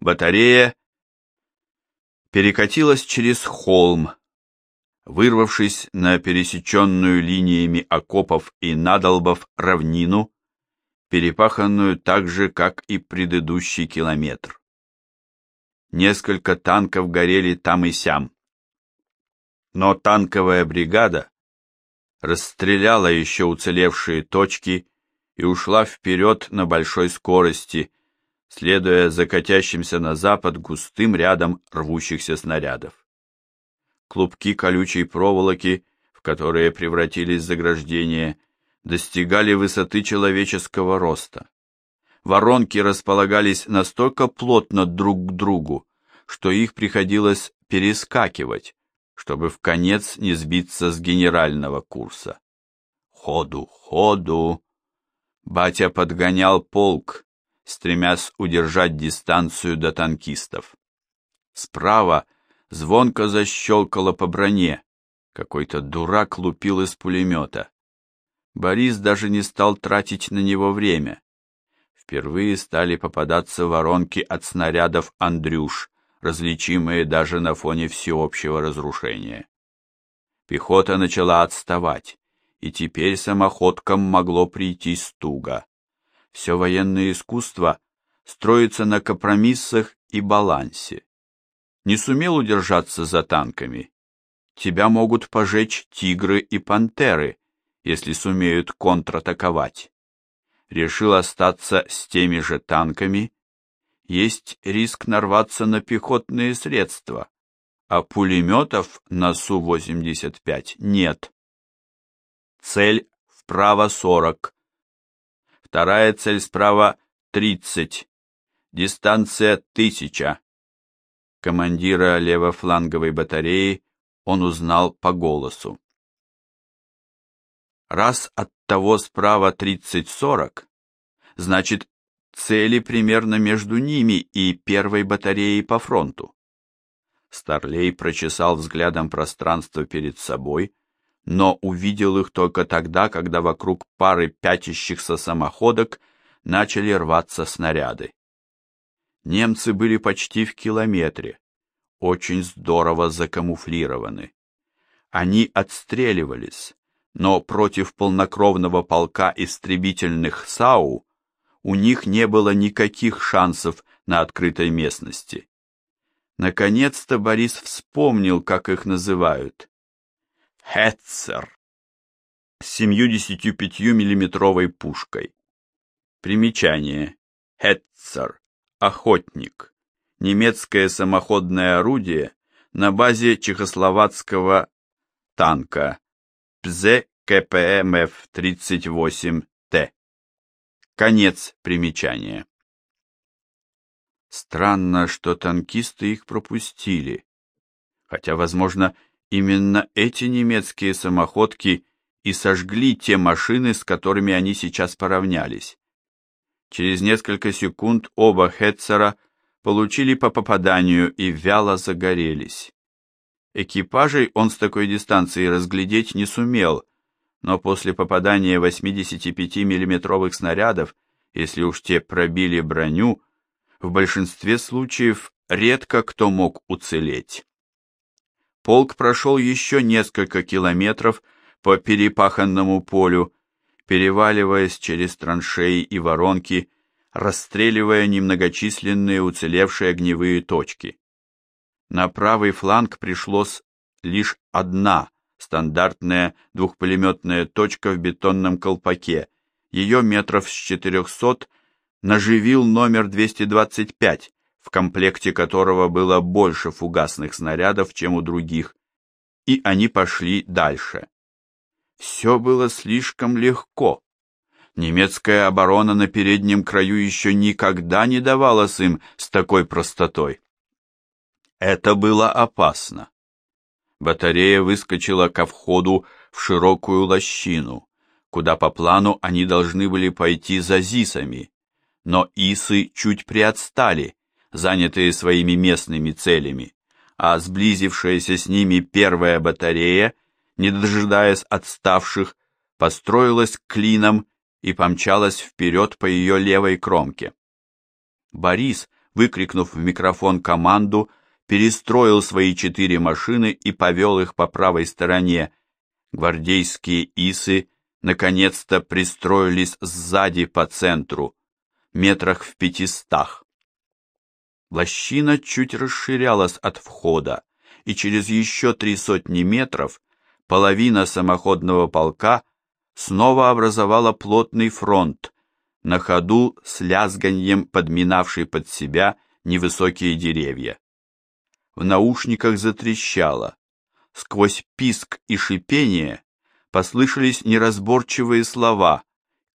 Батарея перекатилась через холм, вырвавшись на пересеченную линиями окопов и надолбов равнину, перепаханную так же, как и предыдущий километр. Несколько танков горели там и сям. Но танковая бригада расстреляла еще уцелевшие точки и ушла вперед на большой скорости, следуя за катящимся на запад густым рядом рвущихся снарядов. Клубки колючей проволоки, в которые превратились заграждения, достигали высоты человеческого роста. Воронки располагались настолько плотно друг к другу, что их приходилось перескакивать, чтобы в конец не сбиться с генерального курса. Ходу, ходу! Батя подгонял полк, стремясь удержать дистанцию до танкистов. Справа звонко защелкало по броне. Какой-то дурак лупил из пулемета. Борис даже не стал тратить на него время. Впервые стали попадаться воронки от снарядов «Андрюш», различимые даже на фоне всеобщего разрушения. Пехота начала отставать, и теперь самоходкам могло прийти стуга. Все военное искусство строится на компромиссах и балансе. Не сумел удержаться за танками. Тебя могут пожечь тигры и пантеры, если сумеют контратаковать. Решил остаться с теми же танками. Есть риск нарваться на пехотные средства, а пулеметов на Су-85 нет. Цель вправо 40, Вторая цель справа 30. Дистанция 1000. Командира левофланговой батареи он узнал по голосу. Раз от того справа 30-40, значит, цели примерно между ними и первой батареей по фронту. Старлей прочесал взглядом пространство перед собой, но увидел их только тогда, когда вокруг пары пятящихся самоходок начали рваться снаряды. Немцы были почти в километре, очень здорово закамуфлированы. Они отстреливались, но против полнокровного полка истребительных САУ у них не было никаких шансов на открытой местности. Наконец-то Борис вспомнил, как их называют. Хетцер с 75-миллиметровой пушкой. Примечание. Хетцер. Охотник. Немецкое самоходное орудие на базе чехословацкого танка ПЗ КПМФ-38Т. Конец примечания. Странно, что танкисты их пропустили. Хотя, возможно, Именно эти немецкие самоходки и сожгли те машины, с которыми они сейчас поравнялись. Через несколько секунд оба Хетцера получили по попаданию и вяло загорелись. Экипажей он с такой дистанции разглядеть не сумел, но после попадания 85 миллиметровых снарядов, если уж те пробили броню, в большинстве случаев редко кто мог уцелеть полк прошел еще несколько километров по перепаханному полю, переваливаясь через траншеи и воронки, расстреливая немногочисленные уцелевшие огневые точки. На правый фланг пришлось лишь одна стандартная двухпулеметная точка в бетонном колпаке. Ее метров с 400 наживил номер 225, в комплекте которого было больше фугасных снарядов, чем у других, и они пошли дальше. Все было слишком легко. Немецкая оборона на переднем краю еще никогда не давалась им с такой простотой. Это было опасно. Батарея выскочила ко входу в широкую лощину, куда по плану они должны были пойти за ЗИСами, но ИСы чуть приотстали, занятые своими местными целями, а сблизившаяся с ними первая батарея, не дожидаясь отставших, построилась клином и помчалась вперед по ее левой кромке. Борис, выкрикнув в микрофон команду, перестроил свои четыре машины и повел их по правой стороне. Гвардейские исы наконец-то пристроились сзади по центру, метрах в пятистах. Лощина чуть расширялась от входа, и через еще три сотни метров половина самоходного полка снова образовала плотный фронт, на ходу с лязганьем подминавший под себя невысокие деревья. В наушниках затрещало. Сквозь писк и шипение послышались неразборчивые слова,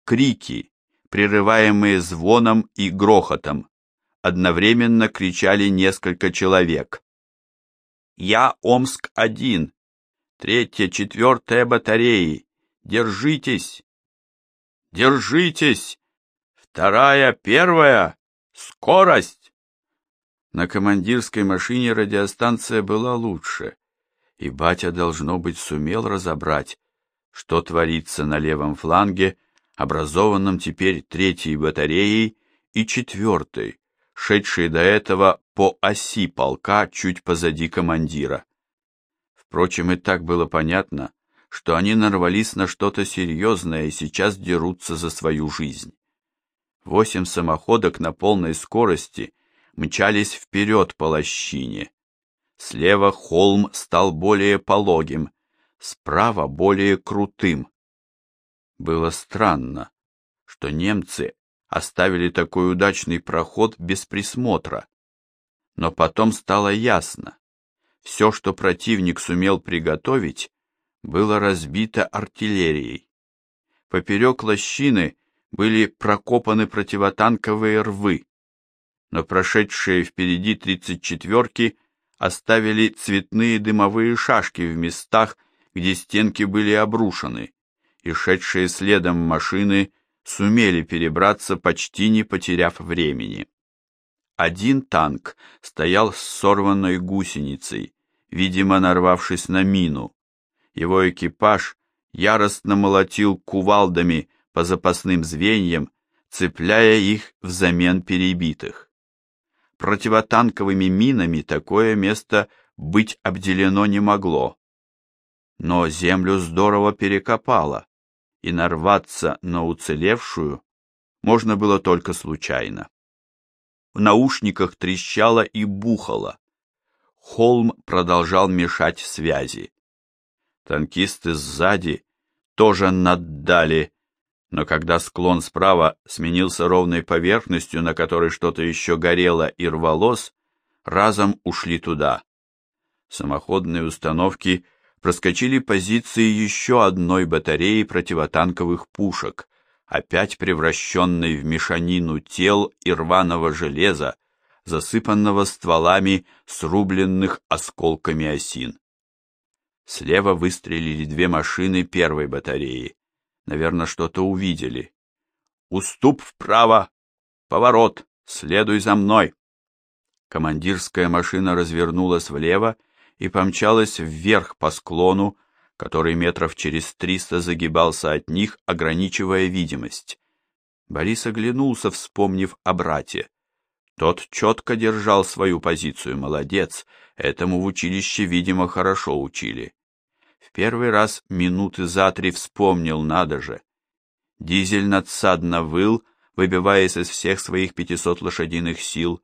крики, прерываемые звоном и грохотом. Одновременно кричали несколько человек. «Я Омск-1! Третья, четвертая батареи! Держитесь! Держитесь! Вторая, первая! Скорость!» На командирской машине радиостанция была лучше, и батя, должно быть, сумел разобрать, что творится на левом фланге, образованном теперь третьей батареей и четвертой, шедшей до этого по оси полка чуть позади командира. Впрочем, и так было понятно, что они нарвались на что-то серьезное и сейчас дерутся за свою жизнь. Восемь самоходок на полной скорости мчались вперед по лощине. Слева холм стал более пологим, справа более крутым. Было странно, что немцы оставили такой удачный проход без присмотра. Но потом стало ясно, все, что противник сумел приготовить, было разбито артиллерией. Поперек лощины были прокопаны противотанковые рвы, но прошедшие впереди тридцать четверки оставили цветные дымовые шашки в местах, где стенки были обрушены, и шедшие следом машины сумели перебраться, почти не потеряв времени. Один танк стоял с сорванной гусеницей, видимо, нарвавшись на мину. Его экипаж яростно молотил кувалдами по запасным звеньям, цепляя их взамен перебитых. Противотанковыми минами такое место быть обделено не могло. Но землю здорово перекопало, и нарваться на уцелевшую можно было только случайно. В наушниках трещало и бухало. Холм продолжал мешать связи. Танкисты сзади тоже наддали, но когда склон справа сменился ровной поверхностью, на которой что-то еще горело и рвалось, разом ушли туда. Самоходные установки проскочили позиции еще одной батареи противотанковых пушек, опять превращенной в мешанину тел и рваного железа, засыпанного стволами срубленных осколками осин. Слева выстрелили две машины первой батареи. Наверное, что-то увидели. «Уступ вправо! Поворот! Следуй за мной!» Командирская машина развернулась влево и помчалась вверх по склону, который метров через триста загибался от них, ограничивая видимость. Борис оглянулся, вспомнив о брате. Тот четко держал свою позицию, молодец, этому в училище, видимо, хорошо учили. В первый раз минуты за три вспомнил, надо же. Дизель надсадно выл, выбиваясь из всех своих пятисот лошадиных сил,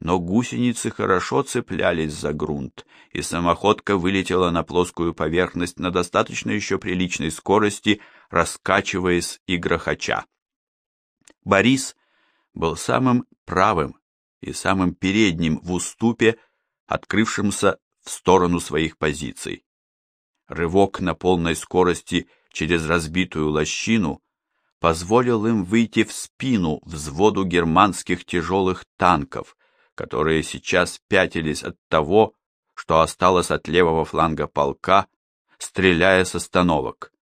но гусеницы хорошо цеплялись за грунт, и самоходка вылетела на плоскую поверхность на достаточно еще приличной скорости, раскачиваясь и грохоча. Борис был самым правым и самым передним в уступе, открывшимся в сторону своих позиций. Рывок на полной скорости через разбитую лощину позволил им выйти в спину взводу германских тяжелых танков, которые сейчас пятились от того, что осталось от левого фланга полка, стреляя с остановок.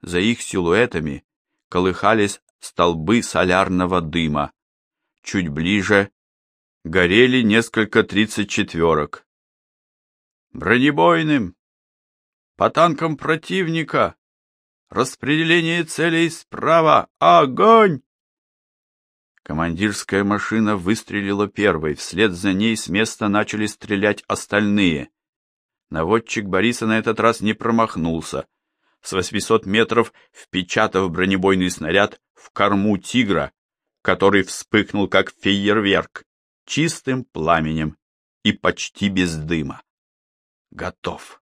За их силуэтами колыхались столбы солярного дыма. Чуть ближе горели несколько тридцать четверок. «Бронебойным! По танкам противника! Распределение целей справа! Огонь!» Командирская машина выстрелила первой, вслед за ней с места начали стрелять остальные. Наводчик Бориса на этот раз не промахнулся. С 800 метров впечатав бронебойный снаряд в корму «Тигра», который вспыхнул как фейерверк, чистым пламенем и почти без дыма. Готов.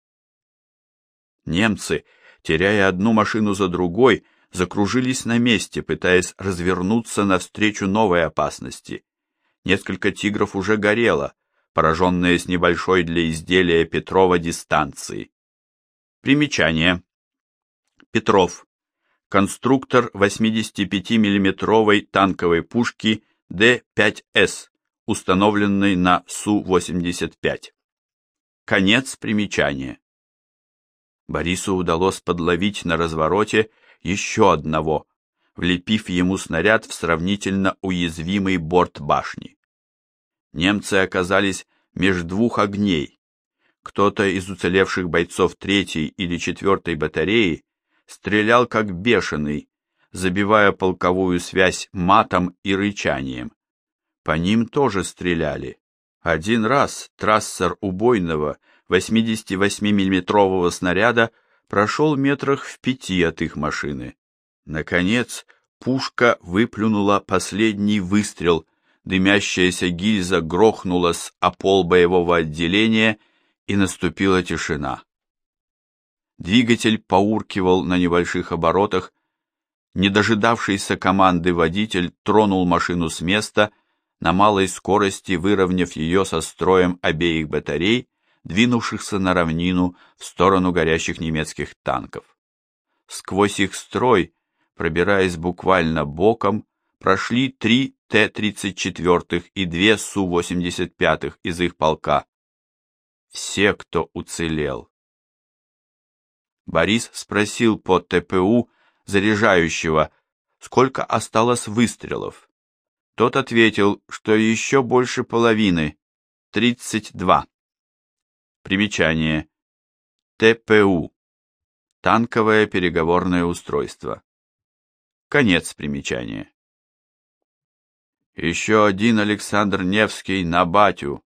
Немцы, теряя одну машину за другой, закружились на месте, пытаясь развернуться навстречу новой опасности. Несколько тигров уже горело, пораженные с небольшой для изделия Петрова дистанции. Примечание. Петров. Конструктор 85 миллиметровой танковой пушки Д-5С, установленной на Су-85. Конец примечания. Борису удалось подловить на развороте еще одного, влепив ему снаряд в сравнительно уязвимый борт башни. Немцы оказались меж двух огней. Кто-то из уцелевших бойцов третьей или четвертой батареи стрелял как бешеный, забивая полковую связь матом и рычанием. По ним тоже стреляли. Один раз трассер убойного 88 миллиметрового снаряда прошел метрах в пяти от их машины. Наконец, пушка выплюнула последний выстрел, дымящаяся гильза грохнулась о пол боевого отделения, и наступила тишина. Двигатель поуркивал на небольших оборотах, не дожидавшийся команды водитель тронул машину с места, на малой скорости выровняв ее со строем обеих батарей двинувшихся на равнину в сторону горящих немецких танков. Сквозь их строй, пробираясь буквально боком, прошли три Т-34 и две Су-85 из их полка. Все, кто уцелел. Борис спросил по ТПУ заряжающего, сколько осталось выстрелов. Тот ответил, что еще больше половины, 32. Примечание. ТПУ. Танковое переговорное устройство. Конец примечания. Еще один Александр Невский на батю,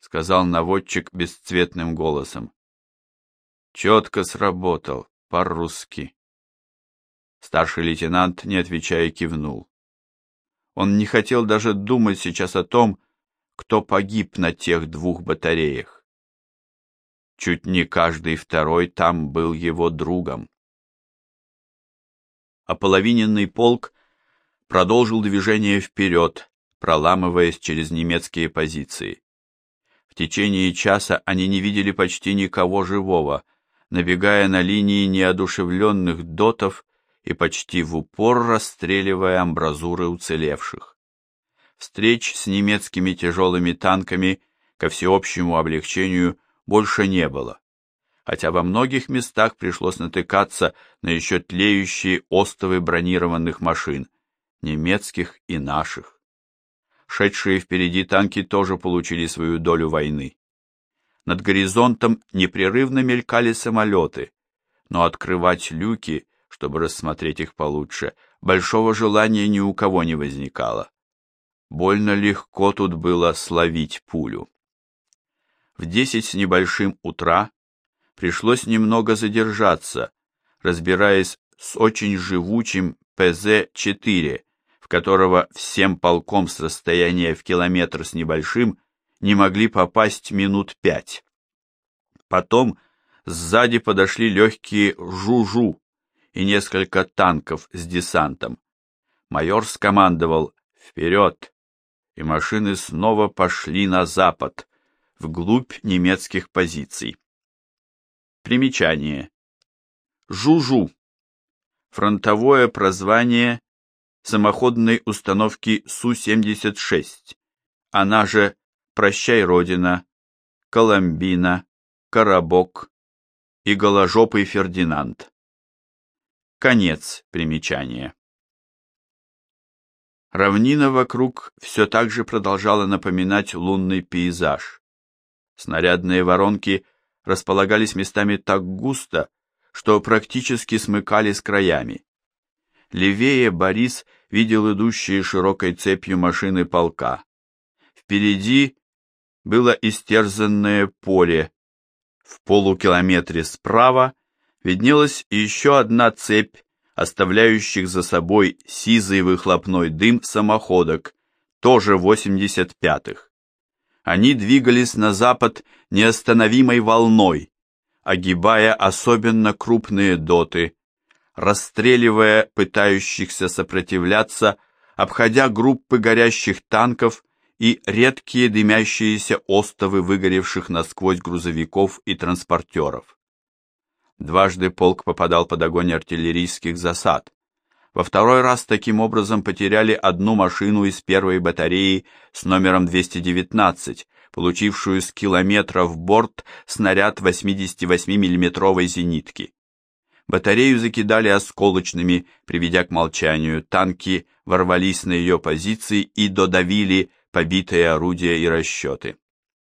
сказал наводчик бесцветным голосом. Четко сработал, по-русски. Старший лейтенант, не отвечая, кивнул. Он не хотел даже думать сейчас о том, кто погиб на тех двух батареях. Чуть не каждый второй там был его другом. Ополовиненный полк продолжил движение вперед, проламываясь через немецкие позиции. В течение часа они не видели почти никого живого, набегая на линии неодушевленных дотов и почти в упор расстреливая амбразуры уцелевших. Встреч с немецкими тяжелыми танками, ко всеобщему облегчению, больше не было, хотя во многих местах пришлось натыкаться на еще тлеющие остовы бронированных машин, немецких и наших. Шедшие впереди танки тоже получили свою долю войны. Над горизонтом непрерывно мелькали самолеты, но открывать люки, чтобы рассмотреть их получше, большого желания ни у кого не возникало. Больно легко тут было словить пулю. В десять с небольшим утра пришлось немного задержаться, разбираясь с очень живучим ПЗ-4, в которого всем полком с расстояния в километр с небольшим не могли попасть минут пять. Потом сзади подошли легкие «Жу-Жу» и несколько танков с десантом. Майор скомандовал «Вперед!» и машины снова пошли на запад, вглубь немецких позиций. Примечание. Жужу. Фронтовое прозвание самоходной установки Су-76, она же «Прощай, Родина», «Коломбина», «Коробок» и «Голожопый Фердинанд». Конец примечания. Равнина вокруг все так же продолжала напоминать лунный пейзаж. Снарядные воронки располагались местами так густо, что практически смыкали с краями. Левее Борис видел идущие широкой цепью машины полка. Впереди было истерзанное поле. В полукилометре справа виднелась еще одна цепь, оставляющих за собой сизый выхлопной дым самоходок, тоже 85-х. Они двигались на запад неостановимой волной, огибая особенно крупные доты, расстреливая пытающихся сопротивляться, обходя группы горящих танков и редкие дымящиеся остовы выгоревших насквозь грузовиков и транспортеров. Дважды полк попадал под огонь артиллерийских засад. Во второй раз таким образом потеряли одну машину из первой батареи с номером 219, получившую с километра в борт снаряд 88 миллиметровой зенитки. Батарею закидали осколочными, приведя к молчанию, танки ворвались на ее позиции и додавили побитые орудия и расчеты.